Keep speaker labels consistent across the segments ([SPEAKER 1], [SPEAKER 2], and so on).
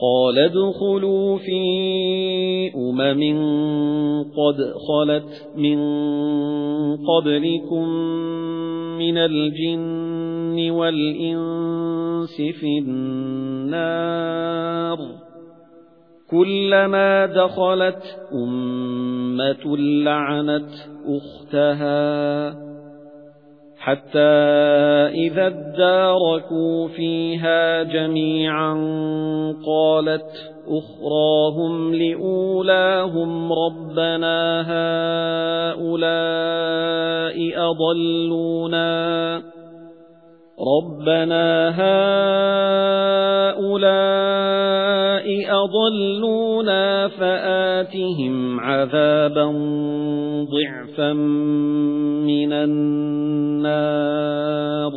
[SPEAKER 1] قَالَ ادْخُلُوا فِي أُمَمٍ قَدْ خَلَتْ مِنْ قَبْلِكُمْ مِنَ الْجِنِّ وَالْإِنسِ فِي النَّارِ كُلَّمَا دَخَلَتْ أُمَّةٌ لَعَنَتْ أُخْتَهَا حَتَّى إِذَا ادَّارَكُوا فِيهَا جَمِيعًا قَالَتْ أُخْرَاهُمْ لِأُولَاهُمْ رَبَّنَا هَؤُلَاءِ أَضَلُّونَا. رَبَّنَا هَؤُلَاءِ أَضَلُّونَا فَآتِهِمْ عَذَابًا ضِعْفًا مِنَ النَّارِ.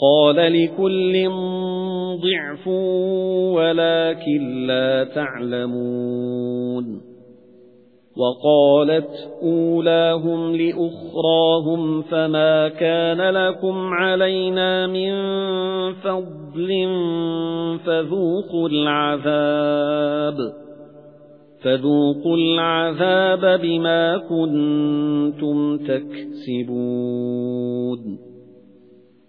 [SPEAKER 1] قَالَ لِكُلٍّ ضِعْفٌ وَلَكِن لَّا تَعْلَمُونَ. وَقَالَتْ أُولَاهُمْ لِأُخْرَاهُمْ فَمَا كَانَ لَكُمْ عَلَيْنَا مِنْ فَضْلٍ فَذُوقُوا الْعَذَابَ فَذُوقُوا الْعَذَابَ بِمَا كُنتُمْ تَكْسِبُونَ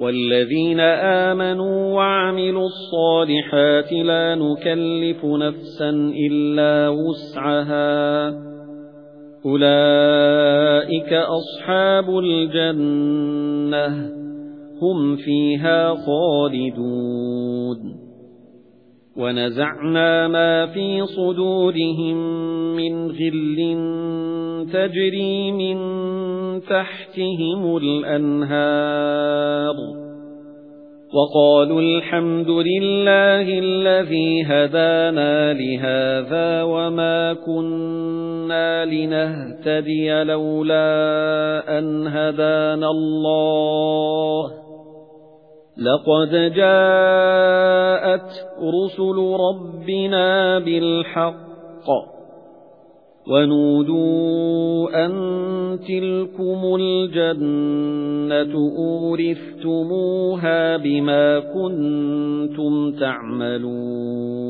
[SPEAKER 1] وَالَّذِينَ آمَنُوا وَعَمِلُوا الصَّالِحَاتِ لَا نُكَلِّفُ نَفْسًا إِلَّا وُسْعَهَا. أُولَئِكَ أَصْحَابُ الْجَنَّةِ هُمْ فِيهَا خَالِدُونَ. وَنَزَعْنَا مَا فِي صُدُورِهِم مِّنْ غِلٍّ تَجْرِي مِن تَحْتِهِمُ الْأَنْهَارُ. وَقَالُوا الْحَمْدُ لِلَّهِ الَّذِي هَدَانَا لِهَذَا وَمَا كُنَّا لِنَهْتَدِيَ لَوْلَا أَنْ هَدَانَا اللَّهُ. لَقَدْ جَاءَتْ رُسُلُ رَبِّنَا بِالْحَقِّ وَنُودُوا أَن تِلْكُمُ الْجَنَّةُ أُورِثْتُمُوهَا بِمَا كُنتُمْ تَعْمَلُونَ